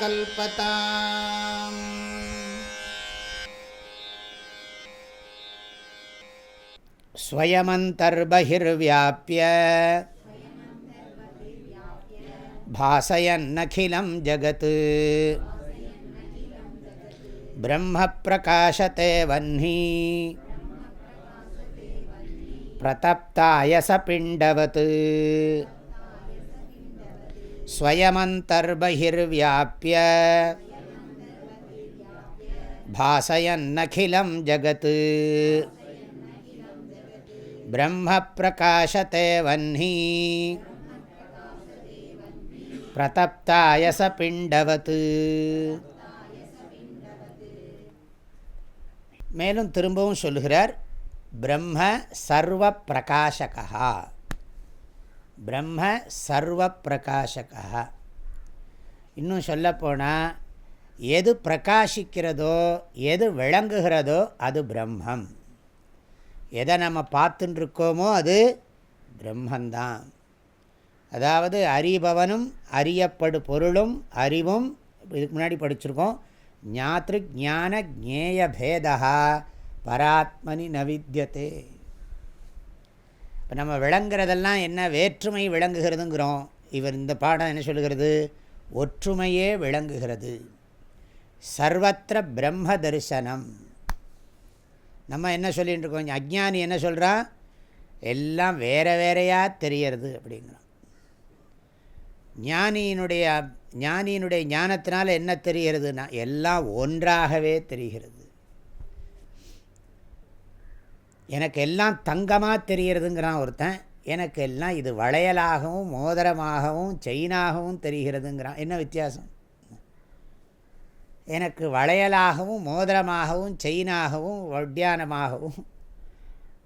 कल्पताम्। स्वयमन्तर्बहिर्व्याप्य भासयन्नखिलं जगत्। ब्रह्मप्रकाशते वह्नी। प्रतप्तायसपिण्डवत् स्वयमन्तर्बहिर्व्याप्य भासयन्नखिलं जगत् ब्रह्मप्रकाशते वह्नी பிரதப்தாயசபிண்டவத் மேலும் திரும்பவும் சொல்லுகிறார் பிரம்ம சர்வ பிரகாசகா பிரம்ம சர்வ பிரகாசகா இன்னும் சொல்லப்போனால் எது பிரகாசிக்கிறதோ எது விளங்குகிறதோ அது பிரம்மம். எதை நம்ம பார்த்துட்டுருக்கோமோ அது பிரம்மந்தான். அதாவது அறிபவனும் அறியப்படு பொருளும் அறிவும் இதுக்கு முன்னாடி படிச்சிருக்கோம் ஞாத்ரு ஜான ஜேய பேதா பராத்மனி நவித்தியத்தே இப்போ நம்ம விளங்குறதெல்லாம் என்ன வேற்றுமை விளங்குகிறதுங்கிறோம். இவர் இந்த பாடம் என்ன சொல்லுகிறது? ஒற்றுமையே விளங்குகிறது. சர்வத்திர பிரம்ம தரிசனம். நம்ம என்ன சொல்லிகிட்டு இருக்கோம்? அஜ்ஞானி என்ன சொல்கிறான் எல்லாம் வேற வேறையாக தெரியறது அப்படிங்கிறோம் ஞானியினுடைய ஞானியினுடைய ஞானத்தினால் என்ன தெரிகிறதுனா எல்லாம் ஒன்றாகவே தெரிகிறது. எனக்கு எல்லாம் தங்கமாக தெரிகிறதுங்கிறான் ஒருத்தன். எனக்கு எல்லாம் இது வளையலாகவும் மோதிரமாகவும் செயினாகவும் தெரிகிறதுங்கிறான். என்ன வித்தியாசம்? எனக்கு வளையலாகவும் மோதிரமாகவும் செயினாகவும் ஒட்டியானமாகவும்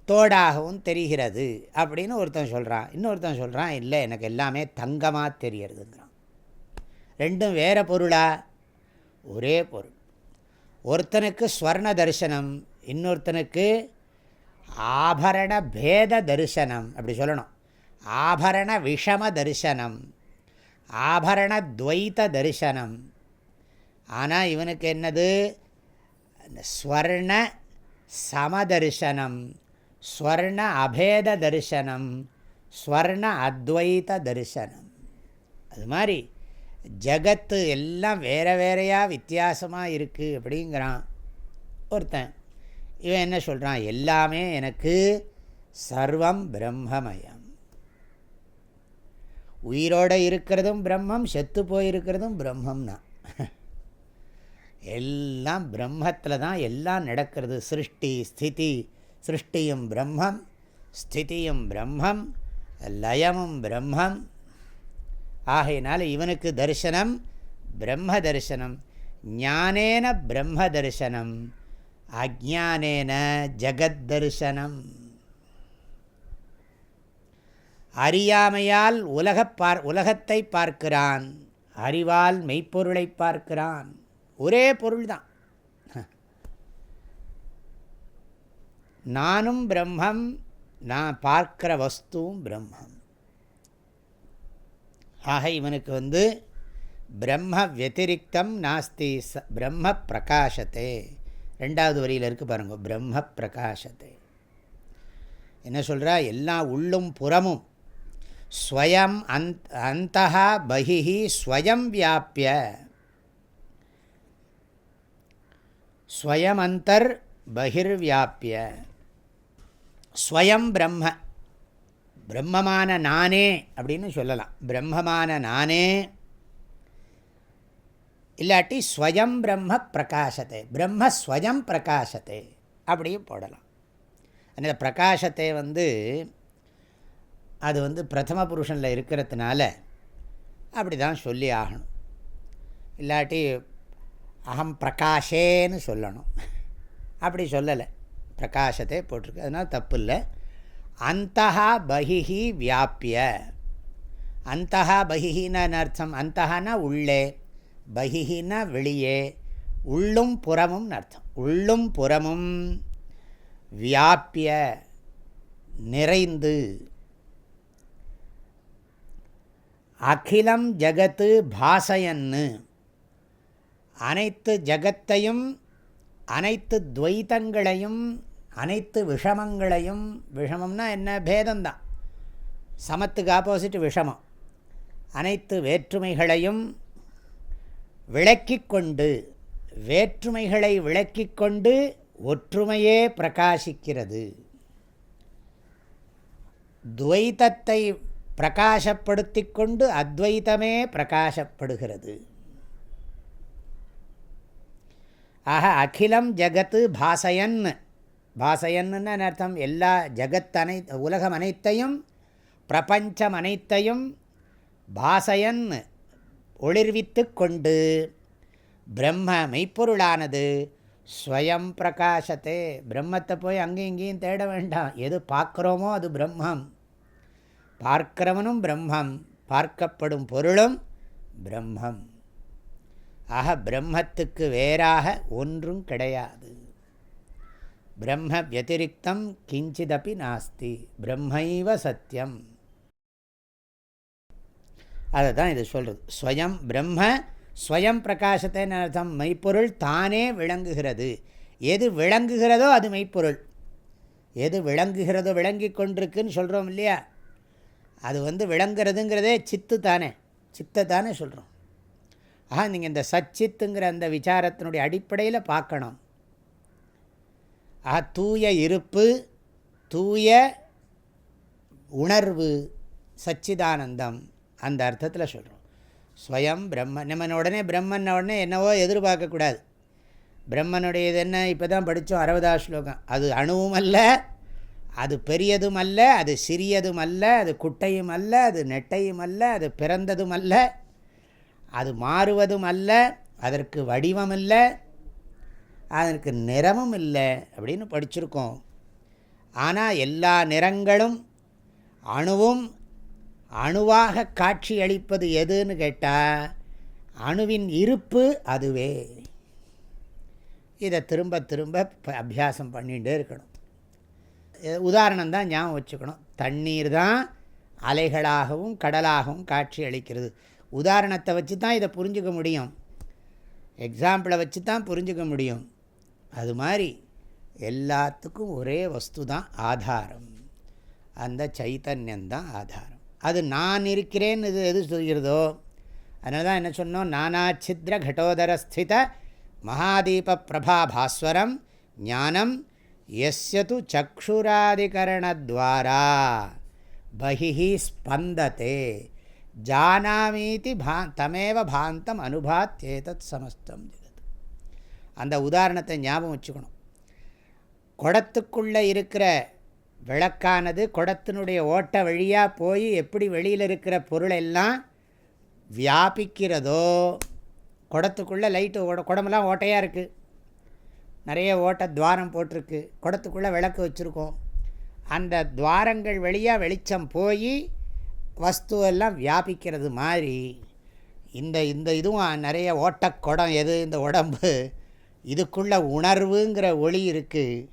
தோடாகவும் தெரிகிறது அப்படின்னு ஒருத்தன் சொல்கிறான் இன்னொருத்தன் சொல்கிறான் இல்லை எனக்கு எல்லாமே தங்கமாக தெரிகிறதுங்கிறான். ரெண்டும் வேறு பொருளா? ஒரே பொருள். ஒருத்தனுக்கு ஸ்வர்ண தரிசனம் இன்னொருத்தனுக்கு ஆபரண பேத தரிசனம் அப்படி சொல்லணும். ஆபரண விஷம தரிசனம் ஆபரண துவைத்த தரிசனம். ஆனால் இவனுக்கு என்னது? ஸ்வர்ண சமதர்சனம் ஸ்வர்ண அபேத தரிசனம் ஸ்வர்ண அத்வைத தரிசனம். அது மாதிரி ஜகத்து எல்லாம் வேறு வேறையாக வித்தியாசமாக இருக்குது அப்படிங்கிறான் ஒருத்தன். இவன் என்ன சொல்கிறான் எல்லாமே எனக்கு சர்வம் பிரம்மமயம். உயிரோடு இருக்கிறதும் பிரம்மம் செத்து போயிருக்கிறதும் பிரம்மம்னா. எல்லாம் பிரம்மத்தில் தான் எல்லாம் நடக்கிறது. சிருஷ்டி ஸ்திதி சிருஷ்டியும் பிரம்மம் ஸ்திதியும் பிரம்மம் லயமும் பிரம்மம். ஆகையினால இவனுக்கு தரிசனம் பிரம்ம தரிசனம். ஞானேன பிரம்ம தரிசனம். அஜானேன ஜகத் தரிசனம் அறியாமையால் உலக பார் உலகத்தை பார்க்கிறான். அறிவால் மெய்ப்பொருளை பார்க்கிறான். ஒரே பொருள் தான் நானும் பிரம்மம் நான் பார்க்கிற வஸ்துவும் பிரம்மம். ஆக இவனுக்கு வந்து பிரம்ம வத்திரிக்தம் நாஸ்தி ச பிரம்ம பிரகாசத்தை ரெண்டாவது வரியில் இருக்குது பாருங்கள் பிரம்ம பிரகாசத்தை. என்ன சொல்கிறா எல்லாம் உள்ளும் புறமும் ஸ்வயம் அந்த் அந்த பகிஹி ஸ்வயம் வியாபிய. ஸ்வயமந்தர் பகிர்வியாபிய. ஸ்வயம் பிரம்ம. பிரம்மமான நானே அப்படின்னு சொல்லலாம். பிரம்மமான நானே இல்லாட்டி ஸ்வயம் பிரம்ம பிரகாசத்தை பிரம்ம ஸ்வயம் பிரகாசத்தை அப்படியும் போடலாம். அந்த பிரகாசத்தை வந்து அது வந்து பிரதம புருஷனில் இருக்கிறதுனால அப்படி தான் சொல்லி ஆகணும். இல்லாட்டி அகம் பிரகாஷேன்னு சொல்லணும். அப்படி சொல்லலை. பிரகாசத்தை போட்டிருக்கு. அதனால் தப்பு இல்லை அந்தஹா பகிஹி வியாபிய. அந்தஹா பகிஹின்னு அர்த்தம்? அந்தஹானா உள்ளே. பகிஹின்னா வெளியே உள்ளும் புறமும் அர்த்தம். உள்ளும் புறமும் வியாபிய நிறைந்து அகிலம் ஜகத்து பாசையன்னு. அனைத்து ஜகத்தையும் அனைத்து துவைத்தங்களையும் அனைத்து விஷமங்களையும் விஷமம்னா என்ன? பேதம்தான். சமத்துக்கு ஆப்போசிட் விஷமம். அனைத்து வேற்றுமைகளையும் விளக்கி கொண்டு வேற்றுமைகளை விளக்கி கொண்டு ஒற்றுமையே பிரகாசிக்கிறது. துவைத்தத்தை பிரகாசப்படுத்தி கொண்டு அத்வைத்தமே பிரகாசப்படுகிறது. ஆக அகிலம் ஜகத்து பாசயன் பாசயன்னு அர்த்தம்? எல்லா ஜகத் அனை உலகம் அனைத்தையும் பிரபஞ்சம் அனைத்தையும் பாசயன் ஒளிர்வித்து கொண்டு பிரம்ம மெய்ப்பொருளானது ஸ்வயம் பிரகாசத்தே. பிரம்மத்தை போய் அங்கேயும் இங்கேயும் தேட வேண்டாம். எது பார்க்குறோமோ அது பிரம்மம். பார்க்கிறவனும் பிரம்மம். பார்க்கப்படும் பொருளும் பிரம்மம். ஆக பிரம்மத்துக்கு வேறாக ஒன்றும் கிடையாது. பிரம்ம வத்திரிக்தம் கிஞ்சிதப்பி நாஸ்தி. பிரம்மைவ சத்தியம் அதை தான் இது சொல்கிறது ஸ்வயம் பிரம்ம ஸ்வயம் பிரகாசத்தை அர்த்தம்? மெய்ப்பொருள் தானே விளங்குகிறது. எது விளங்குகிறதோ அது மெய்ப்பொருள். எது விளங்குகிறதோ விளங்கி கொண்டிருக்குன்னு சொல்கிறோம் இல்லையா? அது வந்து விளங்குறதுங்கிறதே சித்து தானே. சித்தை தானே சொல்கிறோம் ஆக நீங்கள் இந்த சச்சித்துங்கிற அந்த விசாரத்தினுடைய அடிப்படையில் பார்க்கணும். ஆக தூய இருப்பு தூய உணர்வு சச்சிதானந்தம். அந்த அர்த்தத்தில் சொல்கிறோம் ஸ்வயம் பிரம்ம நம்ம உடனே பிரம்மன் உடனே என்னவோ எதிர்பார்க்கக்கூடாது. பிரம்மனுடையது என்ன? இப்போ தான் படித்தோம் அறுபதாம் ஸ்லோகம். அது அணுவும் அல்ல அது பெரியதும் அல்ல அது சிறியதும் அல்ல அது குட்டையும் அல்ல அது நெட்டையும் அல்ல அது பிறந்ததும் அல்ல அது மாறுவதும் அல்ல அதற்கு வடிவம் இல்லை அதற்கு நிறமும் இல்லை அப்படின்னு படிச்சிருக்கோம். ஆனால் எல்லா நிறங்களும் அணுவும் அணுவாக காட்சி அளிப்பது எதுன்னு கேட்டால் அணுவின் இருப்பு அதுவே. இதை திரும்ப திரும்ப அபியாசம் பண்ணிகிட்டே இருக்கணும். உதாரணம் தான் ஞாபகம் வச்சுக்கணும். தண்ணீர் தான் அலைகளாகவும் கடலாகவும் காட்சி அளிக்கிறது. உதாரணத்தை வச்சு தான் இதை புரிஞ்சுக்க முடியும். எக்ஸாம்பிளை வச்சு தான் புரிஞ்சுக்க முடியும். அது மாதிரி எல்லாத்துக்கும் ஒரே வஸ்து தான் ஆதாரம். அந்த சைத்தன்யந்தான் ஆதாரம். அது நான் இருக்கிறேன்னு இது எது சொல்கிறதோ? அதனால தான் என்ன சொன்னோம்? நானாச்சித்ர கடோதரஸ்தித மகாதீப பிரபா பாஸ்வரம் ஞானம் எஸ்யது சக்ஷுராதிகரணத்வாரா பகிஹி ஸ்பந்தத்தே ஜானாமீதி பா தமேவ பாந்தம் அனுபாத்தேதத் சமஸ்தம் ஜெகத் அந்த உதாரணத்தை ஞாபகம் வச்சுக்கணும். குடத்துக்குள்ளே இருக்கிற விளக்கானது குடத்தினுடைய ஓட்ட வழியாக போய் எப்படி வெளியில் இருக்கிற பொருளெல்லாம் வியாபிக்கிறதோ குடத்துக்குள்ளே லைட்டு ஓட குடமெல்லாம் ஓட்டையாக இருக்குது நிறைய ஓட்ட துவாரம் போட்டிருக்கு. குடத்துக்குள்ளே விளக்கு வச்சுருக்கோம். அந்த துவாரங்கள் வழியாக வெளிச்சம் போய் வஸ்துவெல்லாம் வியாபிக்கிறது மாதிரி இந்த இந்த இதுவும் நிறைய ஓட்டக்குடம் எது இந்த உடம்பு இதுக்குள்ளே உணர்வுங்கிற ஒளி இருக்குது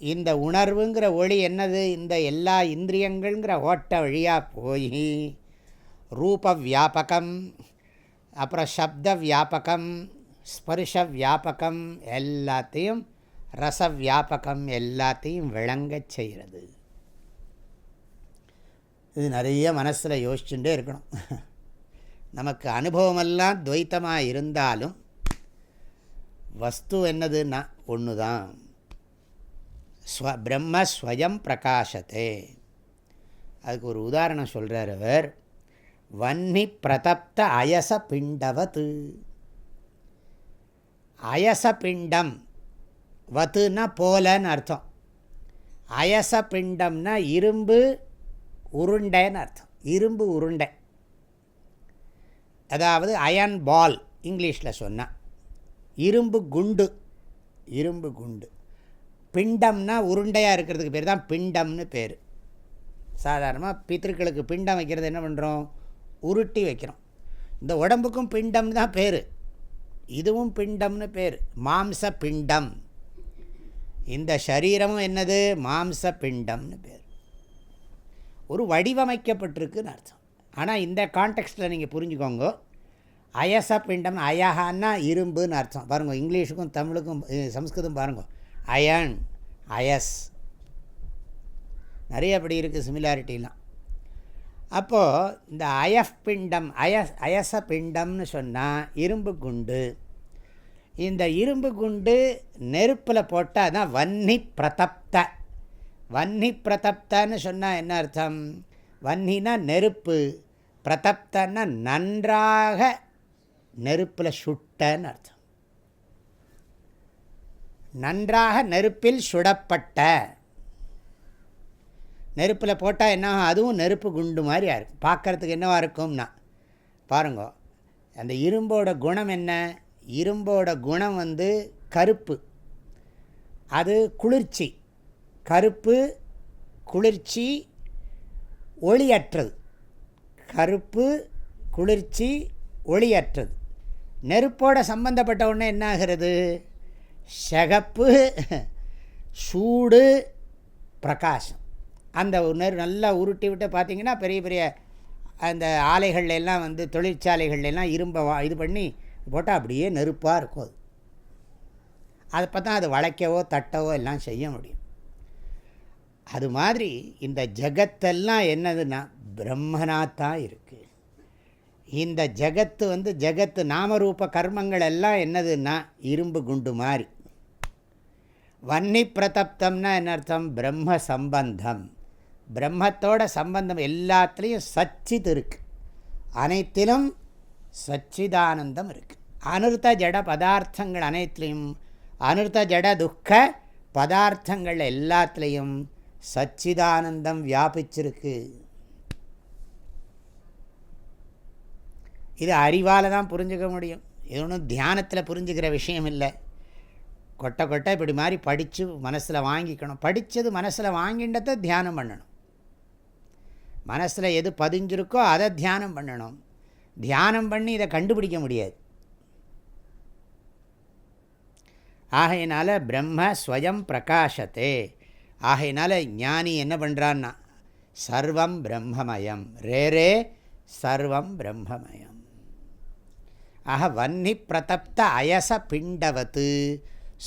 இந்த உணர்வுங்கிற ஒளி என்னது? இந்த எல்லா இந்திரியங்கள்ங்கிற ஓட்ட வழியாக போய் ரூப வியாபகம் அப்புறம் சப்த வியாபகம் ஸ்பர்ஷ வியாபகம் எல்லாத்தையும் ரச வியாபகம் எல்லாத்தையும் விளங்க செய்கிறது. இது நிறைய மனசில் யோசிச்சுட்டே இருக்கணும். நமக்கு அனுபவமெல்லாம் துவைத்தமாக இருந்தாலும் வஸ்து என்னதுன்னா ஒன்று தான் ஸ்வ பிரம்ம ஸ்வயம் பிரகாசத்தே அதுக்கு ஒரு உதாரணம் சொல்கிறார் அவர். வன்னி பிரதப்த அயச பிண்டவத்து அயச பிண்டம் வத்துன்னா போலன்னு அர்த்தம். அயச பிண்டம்னா இரும்பு உருண்டைன்னு அர்த்தம். இரும்பு உருண்டை. அதாவது அயன் பால் இங்கிலீஷில் சொன்னால் இரும்பு குண்டு இரும்பு குண்டு. பிண்டம்னா உருண்டையாக இருக்கிறதுக்கு பேர் தான் பிண்டம்னு பேர். சாதாரணமாக பித்திருக்களுக்கு பிண்டம் வைக்கிறது என்ன பண்ணுறோம் உருட்டி வைக்கிறோம். இந்த உடம்புக்கும் பிண்டம்னு தான் பேர். இதுவும் பிண்டம்னு பேர். மாம்ச பிண்டம். இந்த சரீரமும் என்னது? மாம்ச பிண்டம்னு பேர். ஒரு வடிவமைக்கப்பட்டிருக்குன்னு அர்த்தம். ஆனால் இந்த கான்டெக்ஸ்ட்டில் நீங்கள் புரிஞ்சுக்கோங்க. அயச பிண்டம் அயஹான்னா இரும்புன்னு அர்த்தம். பாருங்கள் இங்கிலீஷுக்கும் தமிழுக்கும் சம்ஸ்கிருதம் பாருங்கள் அயன் அயஸ். நிறைய அப்படி இருக்குது சிமிலாரிட்டிலாம் அப்போது இந்த அயஃப் பிண்டம் அயஸ் அயச பிண்டம்னு சொன்னால் இரும்பு குண்டு. இந்த இரும்பு குண்டு நெருப்பில் போட்டால் தான் வன்னி பிரதப்த. வன்னி பிரதப்தன்னு சொன்னால் என்ன அர்த்தம்? வன்னினா நெருப்பு பிரதப்தன்னா நன்றாக நெருப்பில் சுட்டன்னு அர்த்தம். நன்றாக நெருப்பில் சுடப்பட்ட. நெருப்பில் போட்டால் என்ன அதுவும் நெருப்பு குண்டு மாதிரி இருக்கும். பார்க்குறதுக்கு என்னவாக இருக்கும்னா பாருங்க அந்த இரும்போட குணம் என்ன? இரும்போட குணம் வந்து கருப்பு. அது குளிர்ச்சி. கருப்பு குளிர்ச்சி ஒளியற்றது. கருப்பு குளிர்ச்சி ஒளியற்றது. நெருப்போட சம்பந்தப்பட்ட ஒன்று என்ன ஆகிறது சகப்பு சூடு பிரகாசம். அந்த நெரு நல்லா உருட்டி விட்டு பார்த்திங்கன்னா பெரிய பெரிய அந்த ஆலைகள்லாம் வந்து தொழிற்சாலைகள்லாம் இரும்பை இது பண்ணி போட்டால் அப்படியே நெருப்பாக இருக்கும் அது. அதை பார்த்தா அது வளைக்கவோ தட்டவோ எல்லாம் செய்ய முடியும். அது மாதிரி இந்த ஜகத்தெல்லாம் என்னதுன்னா பிரம்மனாத்தான் இருக்குது இந்த ஜகத்து வந்து ஜகத்து நாமரூப கர்மங்கள் எல்லாம் என்னதுன்னா இரும்பு குண்டு மாதிரி. வன்னி பிரதப்தம்னா என்ன அர்த்தம்? பிரம்ம சம்பந்தம் பிரம்மத்தோட சம்பந்தம் எல்லாத்துலேயும் சச்சித் இருக்குது அனைத்திலும் சச்சிதானந்தம் இருக்குது அனுர்த்த ஜட பதார்த்தங்கள் அனைத்துலேயும் அனுர்த்த ஜட துக்க பதார்த்தங்கள் எல்லாத்துலேயும் சச்சிதானந்தம் வியாபிச்சிருக்கு. இது அறிவால் தான் புரிஞ்சுக்க முடியும். இது ஒன்றும் தியானத்தில் புரிஞ்சுக்கிற விஷயம் இல்லை. கொட்டை கொட்டை இப்படி மாதிரி படித்து மனசில் வாங்கிக்கணும். படித்தது மனசில் வாங்கின்றதை தியானம் பண்ணணும். மனசில் எது பதிஞ்சிருக்கோ அதை தியானம் பண்ணணும். தியானம் பண்ணி இதை கண்டுபிடிக்க முடியாது. ஆகையினால் பிரம்ம ஸ்வயம் பிரகாஷத்தே. ஆகையினால் ஞானி என்ன பண்ணுறான்னா சர்வம் பிரம்மமயம். ரே சர்வம் பிரம்மமயம். ஆக வன்னி பிரதப்த அயச பிண்டவத்து.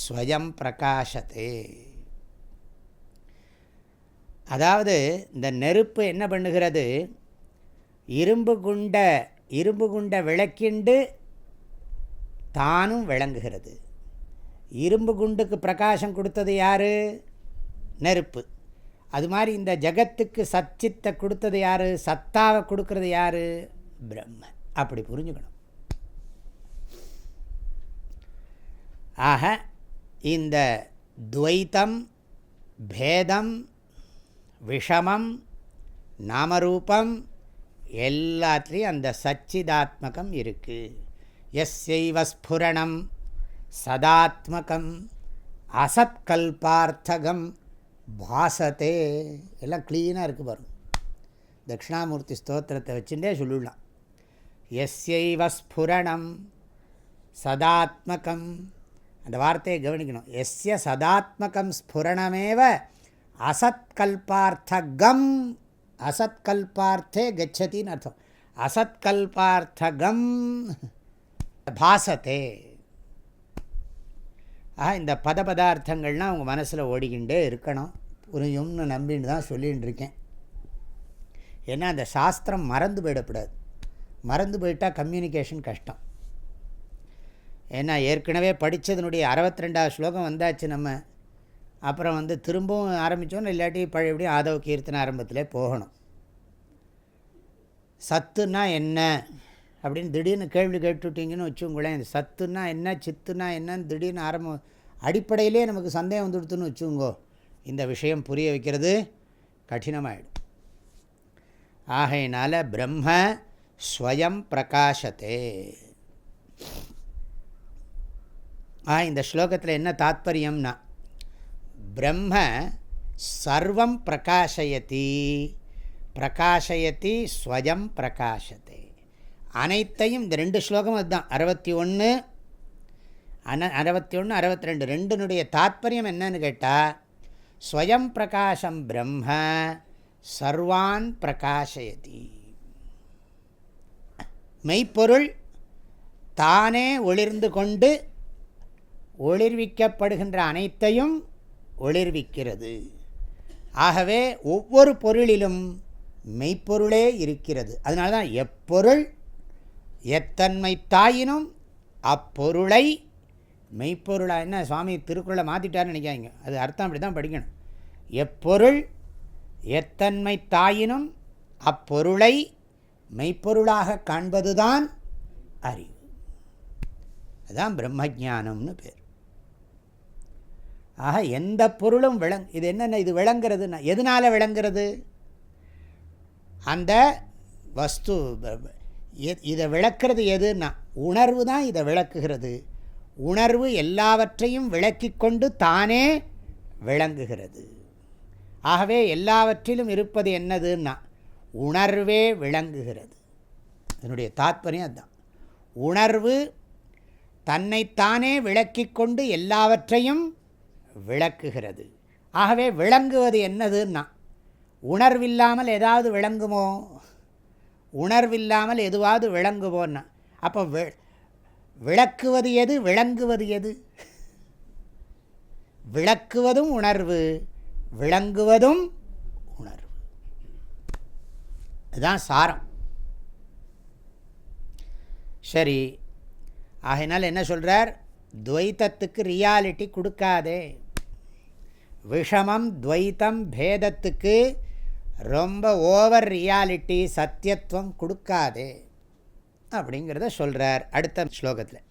ஸ்வயம் பிரகாஷத்தே. அதாவது இந்த நெருப்பு என்ன பண்ணுகிறது? இரும்பு குண்ட இரும்பு குண்ட விளக்கிண்டு தானும் விளங்குகிறது. இரும்பு குண்டுக்கு பிரகாசம் கொடுத்தது யார்? நெருப்பு. அது மாதிரி இந்த ஜகத்துக்கு சச்சித்தை கொடுத்தது யார்? சத்தாவை கொடுக்கறது யார்? பிரம்ம அப்படி புரிஞ்சுக்கணும். ஆக இந்த துவைத்தம் பேதம் விஷமம் நாமரூபம் எல்லாத்துலேயும் அந்த சச்சிதாத்மகம் இருக்குது எஸ்யைவ ஸ்புரணம் சதாத்மகம் அசத்கல்பார்த்தகம் பாசத்தே எல்லாம் க்ளீனாக இருக்குது பாருங்க தட்சிணாமூர்த்தி ஸ்தோத்திரத்தை வச்சுட்டே சொல்லிடலாம். எஸ்யைவ ஸ்புரணம் சதாத்மகம் அந்த வார்த்தையை கவனிக்கணும். எஸ்ய சதாத்மகம் ஸ்புரணமேவ அசத்கல்பார்த்தகம் அசத்கல்பார்த்தே கச்சத்தின்னு அர்த்தம். அசத்கல்பார்த்தகம் பாசத்தே. ஆக இந்த பத பதார்த்தங்கள்லாம் அவங்க மனசில் ஓடிக்கிண்டே இருக்கணும். புரியும்னு நம்பின்னு தான் சொல்லிகிட்டு இருக்கேன் ஏன்னா அந்த சாஸ்திரம் மறந்து போயிடக்கூடாது. மறந்து போயிட்டால் கம்யூனிகேஷன் கஷ்டம். ஏன்னா ஏற்கனவே படித்ததுனுடைய அறுபத்தி ரெண்டாவது ஸ்லோகம் வந்தாச்சு நம்ம. அப்புறம் வந்து திரும்பவும் ஆரம்பித்தோன்னு இல்லாட்டி பழையபடியும் ஆதவ கீர்த்தன ஆரம்பத்திலே போகணும். சத்துன்னா என்ன? அப்படின்னு திடீர்னு கேள்வி கேட்டுட்டிங்கன்னு வச்சுங்களேன் இந்த என்ன சித்துனா என்னன்னு திடீர்னு ஆரம்பம் அடிப்படையிலே நமக்கு சந்தேகம் வந்துடுத்துன்னு வச்சுங்கோ இந்த விஷயம் புரிய வைக்கிறது கடினமாயிடும். ஆகையினால் பிரம்ம ஸ்வயம் பிரகாசத்தே. இந்த ஸ்லோகத்தில் என்ன தாத்பரியம்னா பிரம்ம சர்வம் பிரகாஷயதி பிரகாஷயதி ஸ்வயம் பிரகாஷத்தை அனைத்தையும் இந்த ரெண்டு ஸ்லோகம் அதுதான். அறுபத்தி ஒன்று அன அறுபத்தி ஒன்று அறுபத்தி ரெண்டு ரெண்டுனுடைய தாத்பரியம் என்னன்னு கேட்டால் ஸ்வயம் பிரகாசம் பிரம்ம சர்வான் பிரகாஷயதி. மெய்ப்பொருள் தானே ஒளிர்ந்து கொண்டு ஒளிர்விக்கப்படுகின்ற அனைத்தையும் ஒளிர்விக்கிறது. ஆகவே ஒவ்வொரு பொருளிலும் மெய்ப்பொருளே இருக்கிறது. அதனால தான் எப்பொருள் எத்தன்மை தாயினும் அப்பொருளை மெய்ப்பொருளாக என்ன சுவாமி திருக்குறளை மாற்றிட்டார்னு நினைக்காங்க அது அர்த்தம் அப்படி தான் படிக்கணும். எப்பொருள் எத்தன்மை தாயினும் அப்பொருளை மெய்ப்பொருளாக காண்பதுதான் அறிவு. அதுதான் பிரம்மஜானம்னு பேர். ஆக எந்த பொருளும் விளங் இது என்னென்ன இது விளங்குறதுன்னா எதனால் விளங்குறது? அந்த வஸ்து இதை விளக்குறது எதுன்னா உணர்வு தான் இதை விளக்குகிறது. உணர்வு எல்லாவற்றையும் விளக்கி கொண்டு தானே விளங்குகிறது. ஆகவே எல்லாவற்றிலும் இருப்பது என்னதுன்னா உணர்வே விளங்குகிறது. என்னுடைய தாத்பரியம் அதுதான். உணர்வு தன்னைத்தானே விளக்கி கொண்டு எல்லாவற்றையும் விளக்குகிறது. ஆகவே விளங்குவது என்னதுன்னா உணர்வில்லாமல் ஏதாவது விளங்குமோ? உணர்வில்லாமல் எதுவாவது விளங்குவோன்னா அப்போ வி விளக்குவது எது விளங்குவது எது? விளக்குவதும் உணர்வு விளங்குவதும் உணர்வு. இதுதான் சாரம். சரி ஆகினால் என்ன சொல்கிறார் துவைத்தத்துக்கு ரியாலிட்டி கொடுக்காதே. விஷமம் துவைத்தம் பேதத்துக்கு ரொம்ப ஓவர் ரியாலிட்டி சத்தியத்துவம் கொடுக்காதே அப்படிங்கிறத சொல்கிறார் அடுத்த ஸ்லோகத்தில்.